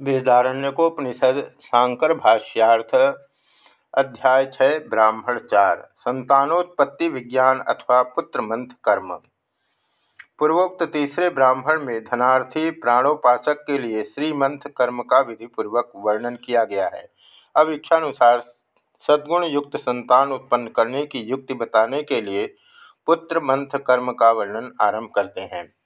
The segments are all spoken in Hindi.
वेदारण्यकोपनिषद शांकर भाष्यार्थ अध्याय छः ब्राह्मण चार, संतानोत्पत्ति विज्ञान अथवा पुत्र मंथ कर्म। पूर्वोक्त तीसरे ब्राह्मण में धनार्थी प्राणोपासक के लिए श्रीमंथ कर्म का विधि पूर्वक वर्णन किया गया है। अब इच्छानुसार सद्गुण युक्त संतान उत्पन्न करने की युक्ति बताने के लिए पुत्र मंथ कर्म का वर्णन आरंभ करते हैं।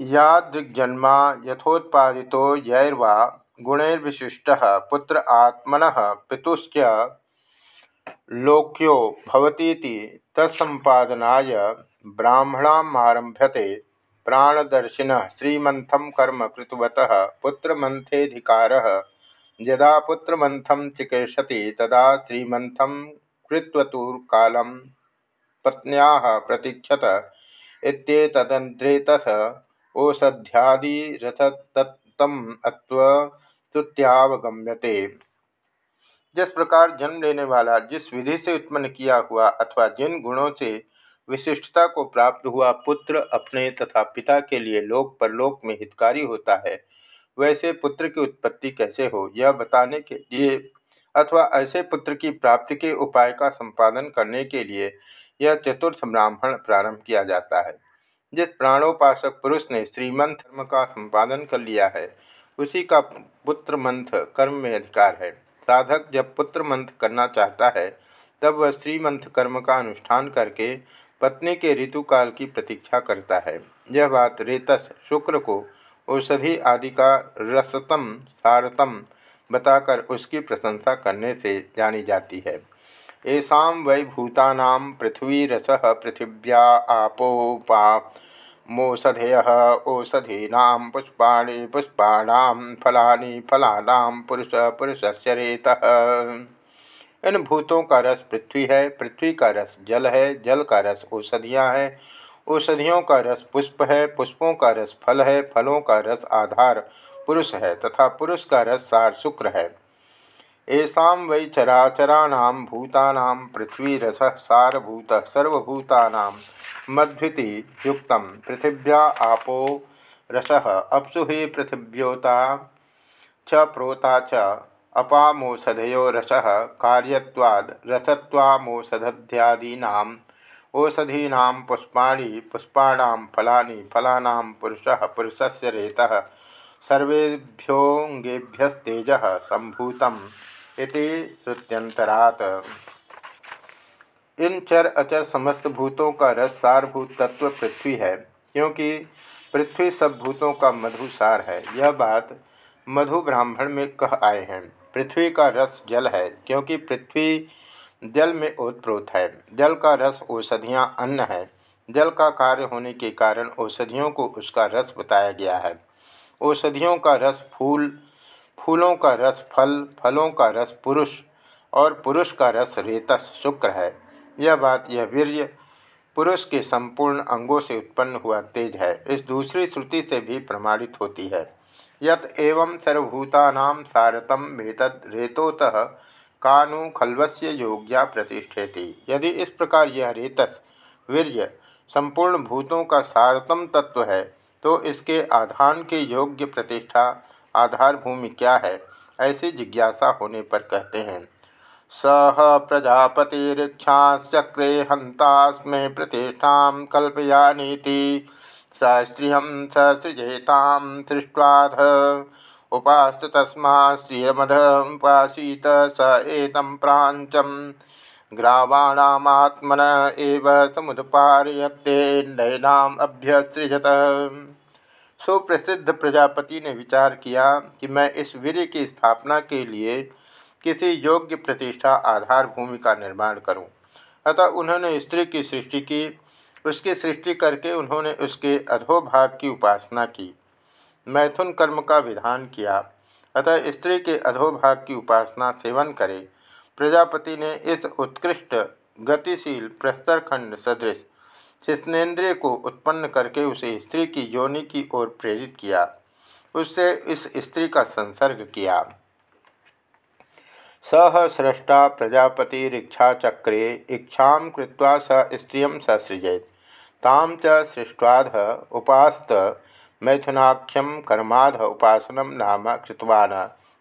यादृग्जन्मा यथोत्पादितो यैर्वा गुणैर्विशिष्टः पुत्र आत्मन पितुश्च लोक्यो भवतीति तत्सम्पादनाय ब्राह्मणामारभ्यते प्राणदर्शिनः श्रीमन्थं कर्म कृतवतः पुत्रमन्थेऽधिकारः। यदा पुत्रमन्थं चिकीर्षति तदा श्रीमन्थं कृत्वतुर्कालं पत्न्याः प्रतीक्षत इत्येतदन्त्रेतथ ओषध्यादिरथतम अत्वतुत्यावगम्यते जिस प्रकार जन्म लेने वाला, जिस विधि से उत्पन्न किया हुआ अथवा जिन गुणों से विशिष्टता को प्राप्त हुआ पुत्र अपने तथा पिता के लिए लोक परलोक में हितकारी होता है, वैसे पुत्र की उत्पत्ति कैसे हो, यह बताने के लिए अथवा ऐसे पुत्र की प्राप्ति के उपाय का संपादन करने के लिए यह चतुर्थ ब्राह्मण प्रारंभ किया जाता है। जिस प्राणोपासक पुरुष ने श्रीमंथ कर्म का संपादन कर लिया है, उसी का पुत्र मंथ कर्म में अधिकार है। साधक जब पुत्र मंथ करना चाहता है, तब वह श्रीमंथ कर्म का अनुष्ठान करके पत्नी के ऋतुकाल की प्रतीक्षा करता है। यह बात रेतस, शुक्र को औषधि आदि का रसतम, सारतम बताकर उसकी प्रशंसा करने से जानी जाती है। ऐसा वै भूता पृथ्वी रस पृथिव्या आपोपा मोषधय ओषधीना पुष्पाणी पुष्पाण फलानी फलाना पुरुष पुरुषस्य रेत। इन भूतों का रस पृथ्वी है, पृथ्वी का रस जल है, जल का रस औषधियाँ हैं। औषधियों का रस पुष्प है, पुष्पों का रस फल है, फलों का रस आधार पुरुष है, तथा पुरुष का रस सार शुक्र है। ऐसा वै चराचराणां भूतानां पृथ्वीरस सारभूत सर्वभूतानां मध्विति युक्त पृथिव्या आपो रस। अप्सु पृथिव्योता च प्रोता च अपामोषधयो रस। कार्यवाद ओषधीना पुष्पाणी पुष्पाण फलानि फलाना पुरुष पुरुषस्य रेतः। सर्वेभ्योंगेभ्यस्तेज संभूतम् इति श्रुत्यंतरात इन चर अचर समस्त भूतों का रस सारभूत तत्व पृथ्वी है, क्योंकि पृथ्वी सब भूतों का मधु सार है। यह बात मधु ब्राह्मण में कह आए हैं। पृथ्वी का रस जल है, क्योंकि पृथ्वी जल में ओतप्रोत है। जल का रस औषधियाँ अन्न है। जल का कार्य होने के कारण औषधियों को उसका रस बताया गया है। औषधियों का रस फूल, फूलों का रस फल, फलों का रस पुरुष और पुरुष का रस रेतस शुक्र है। यह बात, यह वीर्य पुरुष के संपूर्ण अंगों से उत्पन्न हुआ तेज है। इस दूसरी श्रुति से भी प्रमाणित होती है। यत एवं सर्वभूता सारतम वेतद रेतोतः कानु खलवस्य योग्या प्रतिष्ठेति। यदि इस प्रकार यह रेतस, वीर्य, संपूर्ण भूतों का सारतम तत्व है तो इसके आधान के योग्य प्रतिष्ठा आधार भूमि क्या है? ऐसी जिज्ञासा होने पर कहते हैं, सह प्रजापतिरीक्षाचक्रे हंतास्मे प्रतिष्ठा कल्पयानीति स स्त्रिय ससृजेताम सृष्ट्वाध। उपास्त तस्मा श्रियमधपासीत स एतम प्राचम ग्रावाणात्मन एव समुदपारयते नैनाम अभ्यसृजत। सुप्रसिद्ध प्रजापति ने विचार किया कि मैं इस वीर की स्थापना के लिए किसी योग्य प्रतिष्ठा आधार भूमि का निर्माण करूँ। अतः उन्होंने स्त्री की सृष्टि की, उसकी सृष्टि करके उन्होंने उसके अधोभाग की उपासना की। मैथुन कर्म का विधान किया, अतः स्त्री के अधोभाग की उपासना सेवन करे। प्रजापति ने इस उत्कृष्ट, गतिशील प्रस्तरखंड सदृश शिष्णेन्द्रिय को उत्पन्न करके उसे स्त्री की योनि की ओर प्रेरित किया। उससे इस स्त्री का संसर्ग किया। सह सृष्टा प्रजापतिरीक्षा चक्रे इच्छा कृत्वा स स्त्रिय ससृजेत ताम च सृष्टाध उपास्त मैथुनाख्यम कर्माध उपासन नाम कृतवान।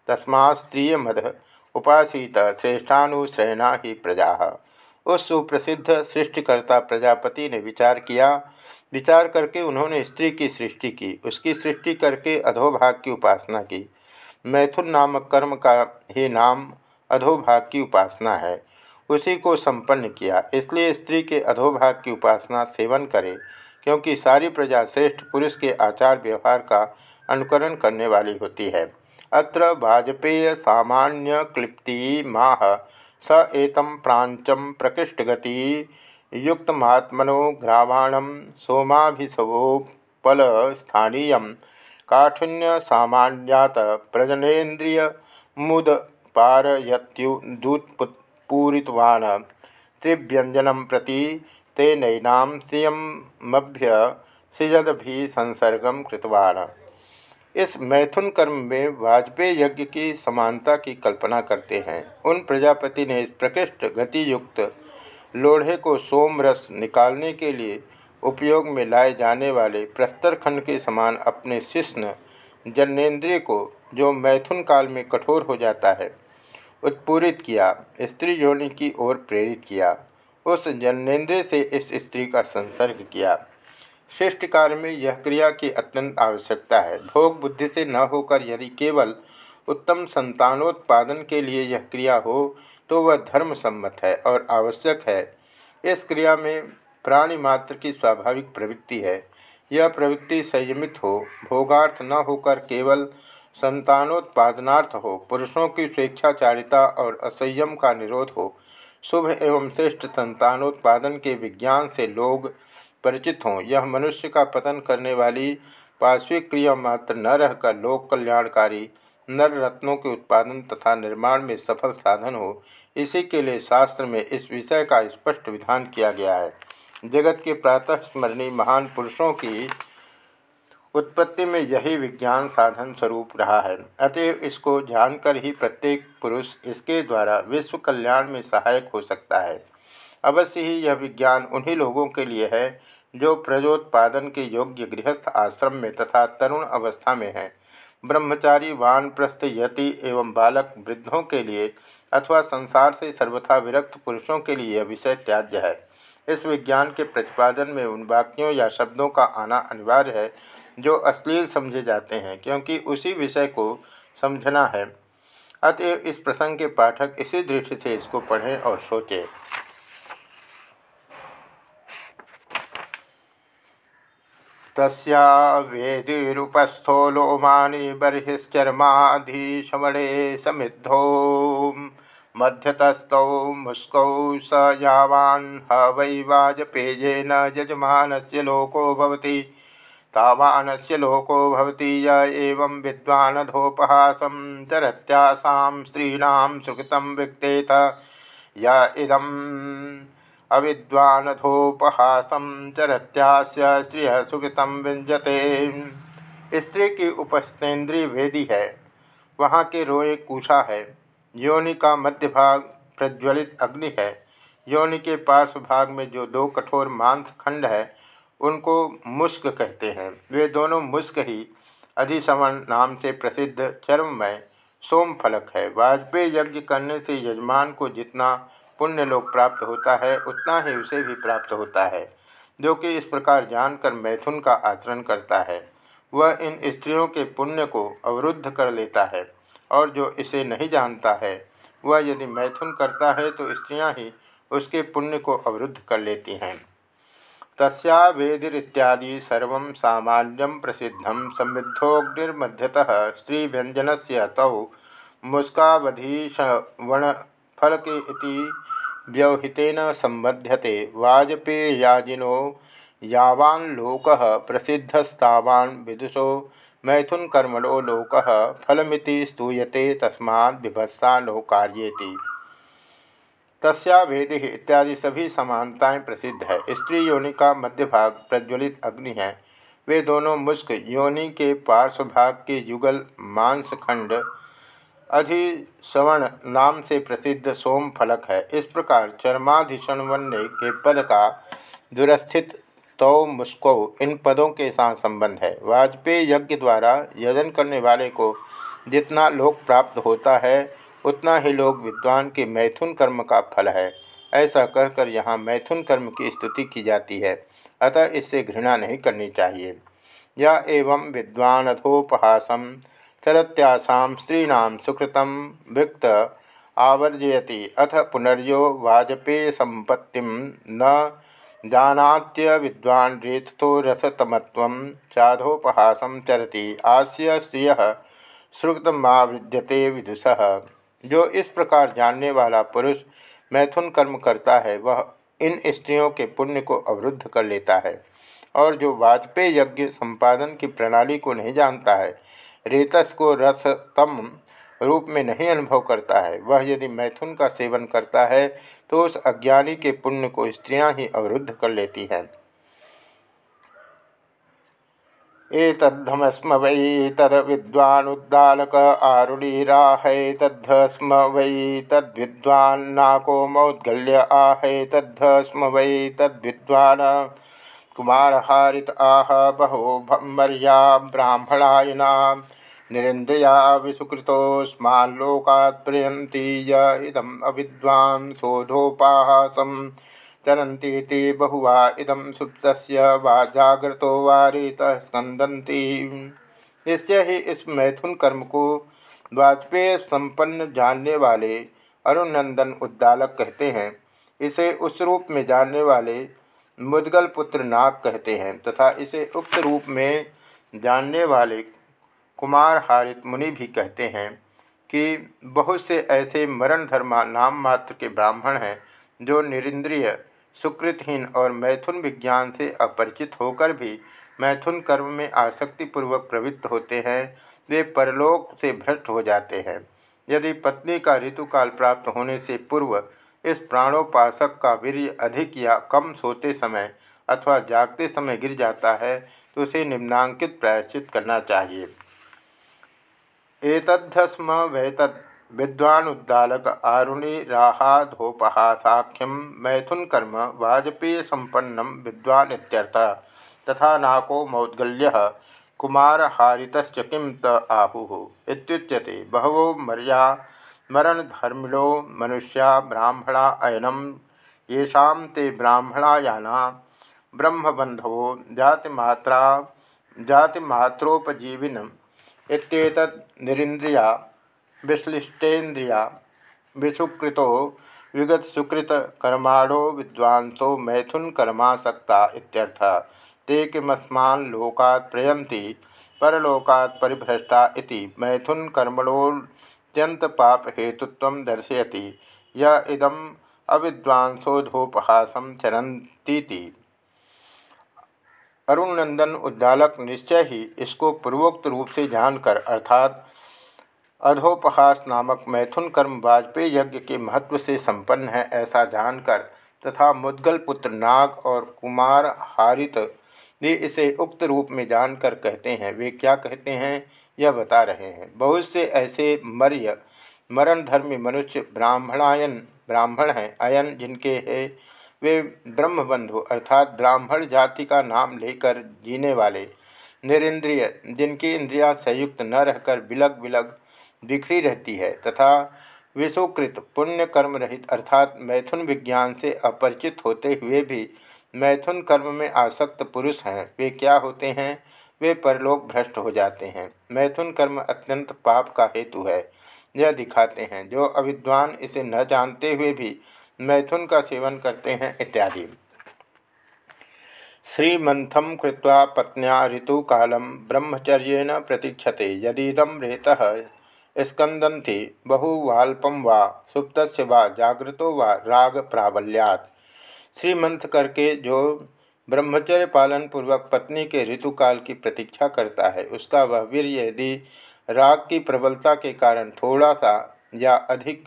तस्मा स्त्रीयमध उपासीत श्रेष्ठानुश्रयणा ही प्रजा। उस सुप्रसिद्ध सृष्टिकर्ता प्रजापति ने विचार किया। विचार करके उन्होंने स्त्री की सृष्टि की, उसकी सृष्टि करके अधोभाग की उपासना की। मैथुन नामक कर्म का ही नाम अधोभाग की उपासना है। उसी को संपन्न किया, इसलिए स्त्री के अधोभाग की उपासना सेवन करे, क्योंकि सारी प्रजा श्रेष्ठ पुरुष के आचार व्यवहार का अनुकरण करने वाली होती है। अत्र वाजपेय सामान्य क्लिप्ति माह स एतम प्रांचम प्रकृष्टगति युक्तमात्मनो सामान्यात प्रजनेन्द्रिय मुद पारयत्युदूत्पूरितवान् त्रिव्यंजनम प्रति तेनैनां श्रियमभ्य सिजदभि कृतवान्। इस मैथुन कर्म में वाजपेयी यज्ञ की समानता की कल्पना करते हैं। उन प्रजापति ने इस प्रकृष्ट गति युक्त लोढ़े को सोम रस निकालने के लिए उपयोग में लाए जाने वाले प्रस्तर खंड के समान अपने शिष्ण जन्नेन्द्रिय को, जो मैथुन काल में कठोर हो जाता है उत्पूरित किया, स्त्री योनि की ओर प्रेरित किया, उस जन्नेन्द्रिय से इस स्त्री का संसर्ग किया। श्रेष्ठ कार्य में यह क्रिया की अत्यंत आवश्यकता है। भोग बुद्धि से न होकर यदि केवल उत्तम संतानोत्पादन के लिए यह क्रिया हो तो वह धर्म सम्मत है और आवश्यक है। इस क्रिया में प्राणी मात्र की स्वाभाविक प्रवृत्ति है। यह प्रवृत्ति संयमित हो, भोगार्थ न होकर केवल संतानोत्पादनार्थ हो, पुरुषों की स्वेच्छाचारिता और असंयम का निरोध हो, शुभ एवं श्रेष्ठ संतानोत्पादन के विज्ञान से लोग परिचित हों। यह मनुष्य का पतन करने वाली पार्श्विक क्रिया मात्र न रहकर लोक कल्याणकारी नर रत्नों के उत्पादन तथा निर्माण में सफल साधन हो, इसी के लिए शास्त्र में इस विषय का स्पष्ट विधान किया गया है। जगत के प्रातः स्मरणीय महान पुरुषों की उत्पत्ति में यही विज्ञान साधन स्वरूप रहा है। अतएव इसको जानकर ही प्रत्येक पुरुष इसके द्वारा विश्व कल्याण में सहायक हो सकता है। अवश्य ही यह विज्ञान उन्हीं लोगों के लिए है, जो प्रजोत्पादन के योग्य गृहस्थ आश्रम में तथा तरुण अवस्था में है। ब्रह्मचारी, वानप्रस्थ, यति एवं बालक वृद्धों के लिए अथवा संसार से सर्वथा विरक्त पुरुषों के लिए यह विषय त्याज्य है। इस विज्ञान के प्रतिपादन में उन वाक्यों या शब्दों का आना अनिवार्य है, जो अश्लील समझे जाते हैं, क्योंकि उसी विषय को समझना है। अतएव इस प्रसंग के पाठक इसी दृष्टि से इसको पढ़ें और सोचें। तस्या वेदिरूपस्थो लोमानि बर्हिश्चर्माधीशमणे समिद्धो। मध्यतस्थौ मुस्कौ स यावान् ह वै वाजपेयेन यजमानस्य लोको भवति। तावानस्य लोको भवति य एवं विद्वानधोपहासं चरत्यासां स्त्रीणां सुकृतं विक्तेत। य इदम् अविद्वानधोपहासम चरत्यास्य सुकृतम विंजते। स्त्री की उपस्थेन्द्रीय वेदी है, वहाँ के रोए कूछा है। योनि का मध्य भाग प्रज्वलित अग्नि है। योनि के पार्श्व भाग में जो दो कठोर मांस खंड है, उनको मुस्क कहते हैं। वे दोनों मुस्क ही अधिसमण नाम से प्रसिद्ध चर्ममय सोम फलक है। वाजपेयी यज्ञ करने से यजमान को जितना पुण्य लोक प्राप्त होता है, उतना ही उसे भी प्राप्त होता है, जो कि इस प्रकार जानकर मैथुन का आचरण करता है। वह इन स्त्रियों के पुण्य को अवरुद्ध कर लेता है, और जो इसे नहीं जानता है, वह यदि मैथुन करता है तो स्त्रियाँ ही उसके पुण्य को अवरुद्ध कर लेती हैं। तस्या वेदिरित्यादि सर्व सामान्यम प्रसिद्धम समृद्धोग्निर्मध्यतः स्त्रीव्यंजन से तौ मुस्कावधीशवण फलके व्यवहितेन संबध्यते वाजपेयाजिनो यावान्लोक प्रसिद्धस्तावान् विदुषो, मैथुनकर्मणो लोक फलमिति स्तूयते तस्मा विभत्सा नो कार्येति तस्या वेदि इत्यादि सभी समानताएँ प्रसिद्ध है। स्त्री योनि का मध्य भाग प्रज्वलित अग्नि है। वे दोनों मुस्क योनि के पार्श्वभाग के युगल मांसखंड अधिश्रवण नाम से प्रसिद्ध सोम फलक है। इस प्रकार चरमाधिशण के पद का दुरस्थित तो मुस्को इन पदों के साथ संबंध है। वाजपेयी यज्ञ द्वारा यजन करने वाले को जितना लोक प्राप्त होता है, उतना ही लोग विद्वान के मैथुन कर्म का फल है। ऐसा कहकर यहाँ मैथुन कर्म की स्तुति की जाती है। अतः इससे घृणा नहीं करनी चाहिए। या एवं विद्वानथोपहासम चरत्यासा स्त्रीण सुकृत वृक्त आवर्जयति। अथ पुनर्यो वाजपेय संपत्ति न जानात्य विद्वान रेतो रसतमत्व चाधोपहासम चरति। आस्य श्रिय श्रुतमावृद्यते विदुष। जो इस प्रकार जानने वाला पुरुष मैथुन कर्म करता है, वह इन स्त्रियों के पुण्य को अवरुद्ध कर लेता है और जो वाजपेय यज्ञ संपादन की प्रणाली को नहीं जानता है रेतस को रसतम रूप में नहीं अनुभव करता है। वह यदि मैथुन का सेवन करता है तो उस अज्ञानी के पुण्य को स्त्रियाँ ही अवरुद्ध कर लेती हैं। एतद्धमस्म वै तद विद्वानुद्दालक आरुणीराहैतद्धस्म वै तद्विद्वान्नाको मौद्गल्य आहैतद्धस्म वै तद्विद्वान् कुमारहारित आह बहो मर्या ब्राह्मणायना। निरिंद्रिया विसुकृतोस्माल्लोकात् प्रियन्ति य इदम् अविद्वान् शोधोपाहासम् चरती बहुवा इदम सुप्त वा जागृतो वारित स्कंदंती इससे ही इस मैथुन कर्म को वाजपेय संपन्न जानने वाले अरुणनंदन उद्दालक कहते हैं। इसे उस रूप में जानने वाले मुदगल पुत्र नाग कहते हैं तथा इसे उक्त रूप में जानने वाले कुमार हारित मुनि भी कहते हैं कि बहुत से ऐसे मरण धर्मा नाम मात्र के ब्राह्मण हैं जो निरिंद्रिय, सुकृतहीन और मैथुन विज्ञान से अपरिचित होकर भी मैथुन कर्म में आसक्तिपूर्वक प्रवृत्त होते हैं, वे परलोक से भ्रष्ट हो जाते हैं। यदि पत्नी का ऋतुकाल प्राप्त होने से पूर्व इस प्राणोपासक का वीर्य अधिक या कम सोते समय अथवा जागते समय गिर जाता है तो उसे निम्नांकित प्रायश्चित करना चाहिए। एतद्धस्म वैतद विद्वानुद्दालक आरुणि राहाधोपहासाख्यम मैथुन कर्म वाजपेय संपन्न विद्वान तथा नाको मौद्गल्य कुमार हारित किम त आहु इत्युच्यते, बहवो मर्या मरणधर्मिणो मनुष्या ब्राह्मणा अयनम। येषा ते ब्राह्मणायाना ब्रह्मबंधवो जातिमात्रा जातिमात्रोपजीविन इत्येतत् विश्लिष्टेन्द्रिया, विसुकृतो विगत सुकृत कर्माणो विद्वांसो मैथुन कर्मासक्ता इत्यर्थः। ते किमस्मान् लोकात् प्रयन्ति, परलोकात् परिभ्रष्टा इति मैथुन कर्मणोत्यंत पाप हेतुत्व दर्शयति। य इदम अविद्वांसोधोपहासम चरती अरुणनंदन उद्दालक निश्चय ही इसको पूर्वोक्त रूप से जानकर, अर्थात अधोपहास नामक मैथुन कर्म वाजपेयी यज्ञ के महत्व से संपन्न है ऐसा जानकर, तथा मुद्गल पुत्र नाग और कुमार हारित भी इसे उक्त रूप में जानकर कहते हैं। वे क्या कहते हैं? यह बता रहे हैं। बहुत से ऐसे मर्य मरण धर्मी मनुष्य ब्राह्मणायन, ब्राह्मण हैं, अयन जिनके है, वे ब्रह्मबंधु अर्थात ब्राह्मण जाति का नाम लेकर जीने वाले, निरिंद्रिय, जिनकी इंद्रियाँ संयुक्त न रहकर बिलग बिलग बिखरी रहती है तथा विषुकृत पुण्य कर्म रहित अर्थात मैथुन विज्ञान से अपरिचित होते हुए भी मैथुन कर्म में आसक्त पुरुष हैं। वे क्या होते हैं? वे परलोक भ्रष्ट हो जाते हैं। मैथुन कर्म अत्यंत पाप का हेतु है। यह दिखाते हैं, जो अविद्वान इसे न जानते हुए भी मैथुन का सेवन करते हैं इत्यादि। श्रीमंथम कृत्वा पत्न्या ऋतुकालम ब्रह्मचर्य प्रतीक्षते। यदीदम रेतः स्कंदंती बहुवाल्पम वा सुप्त वा जागृतो वा राग प्राबल्यात श्रीमंथ करके जो ब्रह्मचर्य पालन पूर्वक पत्नी के ऋतुकाल की प्रतीक्षा करता है। उसका वह वीर यदि राग की प्रबलता के कारण थोड़ा सा या अधिक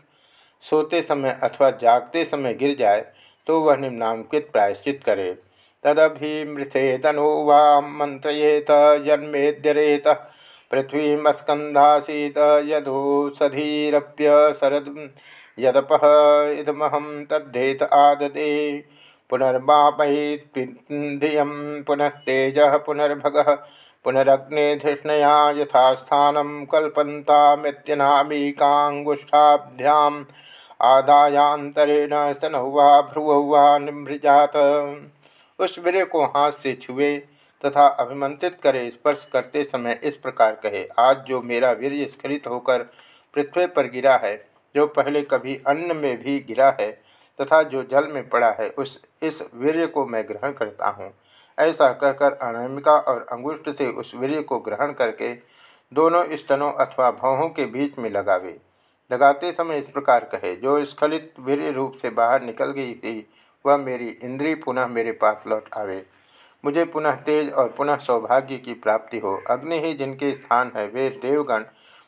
सोते समय अथवा जागते समय गिर जाए तो वह निम्नांकित प्रायश्चित करे। तदभिमृथेतनु वाम मंत्रयेत जन्मेद्यरेत पृथ्वीमस्कंधासीत यदोषधीरप्य शरद, यदप इदमहम तद्धेत आददे। पुनर्मापयित्न्द्रियं पुनस्तेज पुनर्भग पुनरग्निधिष्णया यथास्थानं कल्पन्तामित्यनामीकाङ्गुष्ठाभ्याम् आदायांतरेण स्तनौ वा भ्रुवौ वा निमृजात उस वीर को हाथ से छुए तथा अभिमंत्रित करे स्पर्श करते समय इस प्रकार कहे, आज जो मेरा वीर स्खलित होकर पृथ्वी पर गिरा है, जो पहले कभी अन्न में भी गिरा है तथा जो जल में पड़ा है, उस, इस वीर्य को मैं ग्रहण करता हूँ। ऐसा कहकर अनामिका और अंगुष्ठ से उस वीर्य को ग्रहण करके दोनों स्तनों अथवा भावों के बीच में लगावे। लगाते समय इस प्रकार कहे, जो स्खलित वीर्य रूप से बाहर निकल गई थी, वह मेरी इंद्री पुनः मेरे पास लौट आवे। मुझे पुनः तेज और पुनः सौभाग्य की प्राप्ति हो। अग्नि ही जिनके स्थान है, वे देवगण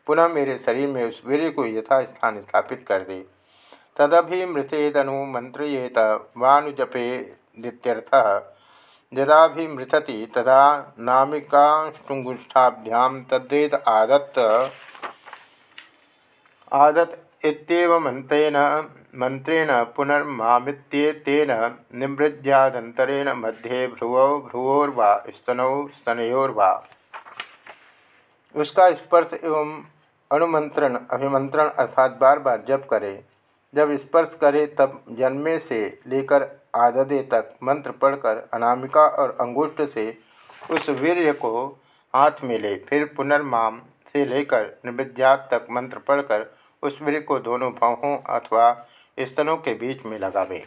पुनः मेरे शरीर में उस वीर्य को यथास्थान स्थापित कर दे। तदभि मृतेदनु मंत्रियेत वानुजपे दित्यर्थ यदाभिमृतति तदा नामिकाष्टुंगुष्ठाभ्याम तद्वेद आदत्त। आदत इत्येव मंत्रेण मंत्रेण पुनर्मामित्येतेन निमृद्यादंतरेण मध्ये भ्रुवौ, भ्रुवोर्वा, स्तनौ, स्तनयोर्वा। उसका स्पर्श एवं अनुमंत्रण अभिमंत्रण अर्थात बार बार जप करे। जब स्पर्श करे तब जन्मे से लेकर आददे तक मंत्र पढ़कर अनामिका और अंगुष्ठ से उस वीर्य को हाथ में ले फिर पुनर्माम से लेकर निवृद्यात तक मंत्र पढ़कर उस वीर को दोनों भावों अथवा स्तनों के बीच में लगावे।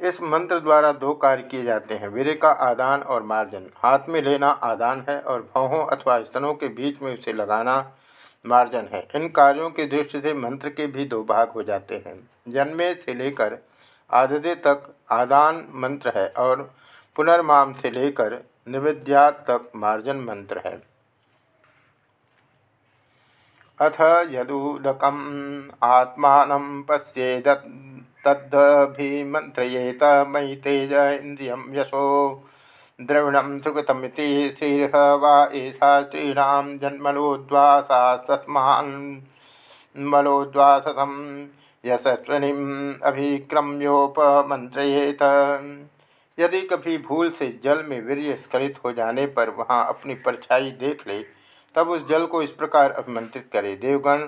इस मंत्र द्वारा दो कार्य किए जाते हैं वीर का आदान और मार्जन। हाथ में लेना आदान है और भावों अथवा स्तनों के बीच में उसे लगाना मार्जन है। इन कार्यों की दृष्टि से मंत्र के भी दो भाग हो जाते हैं। जन्मे से लेकर आददे तक आदान मंत्र है और पुनर्माम से लेकर निविद्या तक मार्जन मंत्र है। अथ यदूदकम् आत्मा पश्येद तद्भिमन्त्रयेत मयि तेज इन्द्रियं यशो द्रविणं सुकृतमिति श्रीर्ह वा एषा स्त्रीणां जन्मलोद्वासा तस्मान्मलोद्वासतं यशस्विनीम् अभिक्रम्योपमंत्रयेत यदि कभी भूल से जल में वीर्य स्खलित हो जाने पर वहाँ अपनी परछाई देख ले, तब उस जल को इस प्रकार अभिमंत्रित करे, देवगण,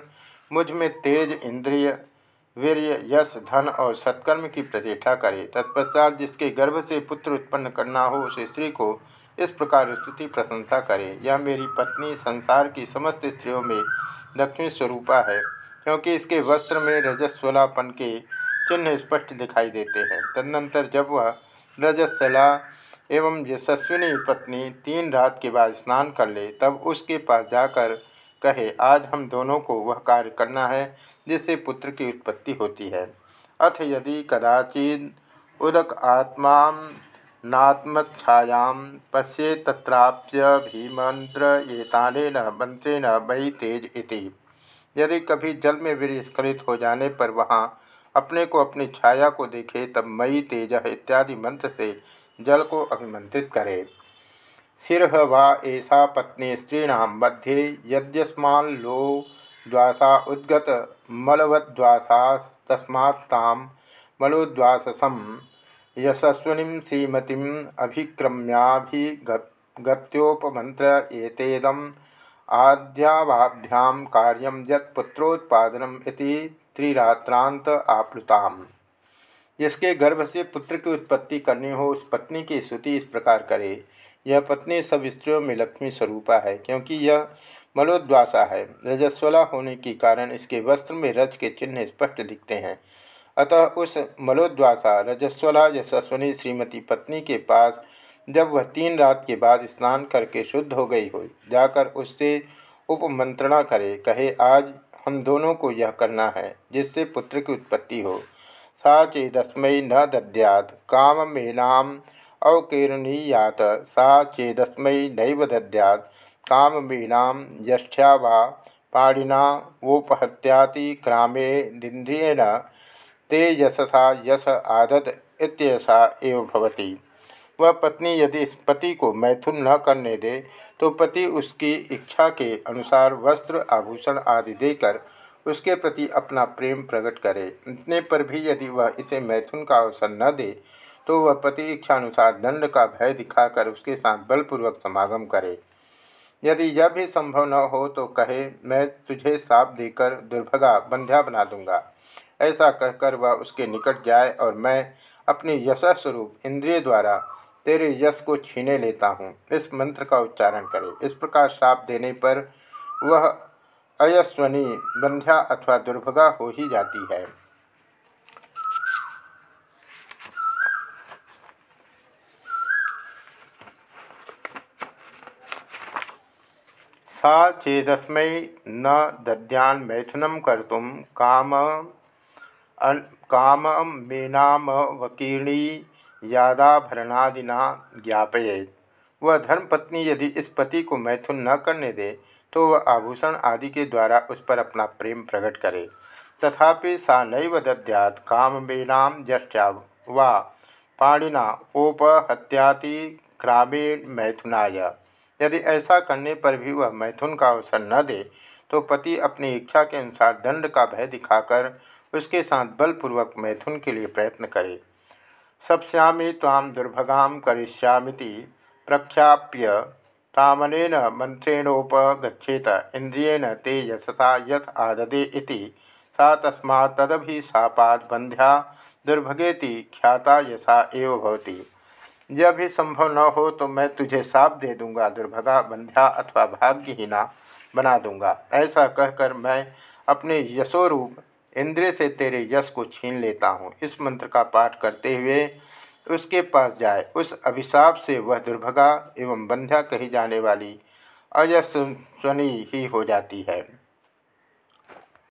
मुझमें तेज इंद्रिय वीर्य, यश, धन और सत्कर्म की प्रतिष्ठा करे। तत्पश्चात जिसके गर्भ से पुत्र उत्पन्न करना हो, उस स्त्री को इस प्रकार स्तुति प्रशंसा करे। यह मेरी पत्नी संसार की समस्त स्त्रियों में लक्ष्मी स्वरूपा है, क्योंकि इसके वस्त्र में रजस्वलापन के चिन्ह स्पष्ट दिखाई देते हैं। तदनंतर जब वह रजस्वला एवं यशस्विनी पत्नी तीन रात के बाद स्नान कर ले, तब उसके पास जाकर कहे, आज हम दोनों को वह कार्य करना है, जिससे पुत्र की उत्पत्ति होती है। अथ यदि कदाचित उदक आत्मा नात्मछायां पश्ये तत्राप्य भीमंत्र न मंत्रेण मई तेज इति। यदि कभी जल में वीर स्खलित हो जाने पर वहाँ अपने को अपनी छाया को देखे, तब मई तेज इत्यादि मंत्र से जल को अभिमंत्रित करे। सिर वा ऐसा पत्नी स्त्रीण मध्ये यद्यस्माल्लो द्वासा उद्गत मलवद्वासा तस्मात्ताम मलोद्वाससम यशस्विनी श्रीमती अभिक्रम्याभिगत्योपमंत्र एतेदम आद्यावाभ्याम जिसके गर्भ से पुत्र की उत्पत्ति करनी हो, उस पत्नी की स्तुति इस प्रकार करे। यह पत्नी सब स्त्रियों में लक्ष्मी स्वरूपा है, क्योंकि यह मलोद्वासा है। रजस्वला होने के कारण इसके वस्त्र में रज के चिन्ह स्पष्ट दिखते हैं। अतः उस मलोद्वासा रजस्वला यशस्वनी श्रीमती पत्नी के पास जब वह तीन रात के बाद स्नान करके शुद्ध हो गई हो, जाकर उससे उपमंत्रणा करे, कहे, आज हम दोनों को यह करना है, जिससे पुत्र की उत्पत्ति हो। सा चेदस्म न दद्यात् काममेनाम् अवकीर्णीयात सा चेदस्म नैव दद्यात्। काममेनां वा पाणिना वोपहत्याति क्रामे दिन्द्रियेण ते यशसा यश आदत इत्यसा एव भवति। वह पत्नी यदि इस पति को मैथुन न करने दे तो पति उसकी इच्छा के अनुसार वस्त्र, आभूषण आदि देकर उसके प्रति अपना प्रेम प्रकट करे। इतने पर भी यदि वह इसे मैथुन का अवसर न दे तो वह पति इच्छानुसार दंड का भय दिखाकर उसके साथ बलपूर्वक समागम करे। यदि यह भी संभव न हो तो कहे, मैं तुझे साप देकर दुर्भगा बंध्या बना दूँगा। ऐसा कहकर वह उसके निकट जाए और मैं अपने यशस्वरूप इंद्रिय द्वारा तेरे यश को छीने लेता हूँ। इस मंत्र का उच्चारण करे। इस प्रकार श्राप देने पर वह अयस्वनी बंध्या अथवा दुर्भगा हो ही जाती है। सा चेदस्म न दद्यान मैथुनम कर्तुम काम काम मेनामवकीर्णी यादाभरणादिना ज्ञापयेत वह धर्मपत्नी यदि इस पति को मैथुन न करने दे तो वह आभूषण आदि के द्वारा उस पर अपना प्रेम प्रकट करे। तथापि सा नैव दद्यात कामेनाम जष्ट्या वा पाणिना ओपहत्याति क्रामेण मैथुनाय। यदि ऐसा करने पर भी वह मैथुन का अवसर न दे तो पति अपनी इच्छा के अनुसार दंड का भय दिखाकर उसके साथ बलपूर्वक मैथुन के लिए प्रयत्न करे। सप्यामी ताम दुर्भगाम करिष्यामिति प्रख्याप्य तामनेन मंत्रेणोपगछेत इंद्रियेण ते यशसा यथ आददे सा तस्मा तदभिशापाद बंध्या दुर्भगेति ख्याता यशा एव भवति। यह भी संभव न हो तो मैं तुझे साप दे दूँगा, दुर्भगा, बंध्या अथवा भाग्यहीना बना दूँगा। ऐसा कहकर मैं अपने यशोरूप इंद्र से तेरे यश को छीन लेता हूँ। इस मंत्र का पाठ करते हुए उसके पास जाए। उस अभिशाप से वह दुर्भगा एवं बंध्या कही जाने वाली अयस्वनी ही हो जाती है।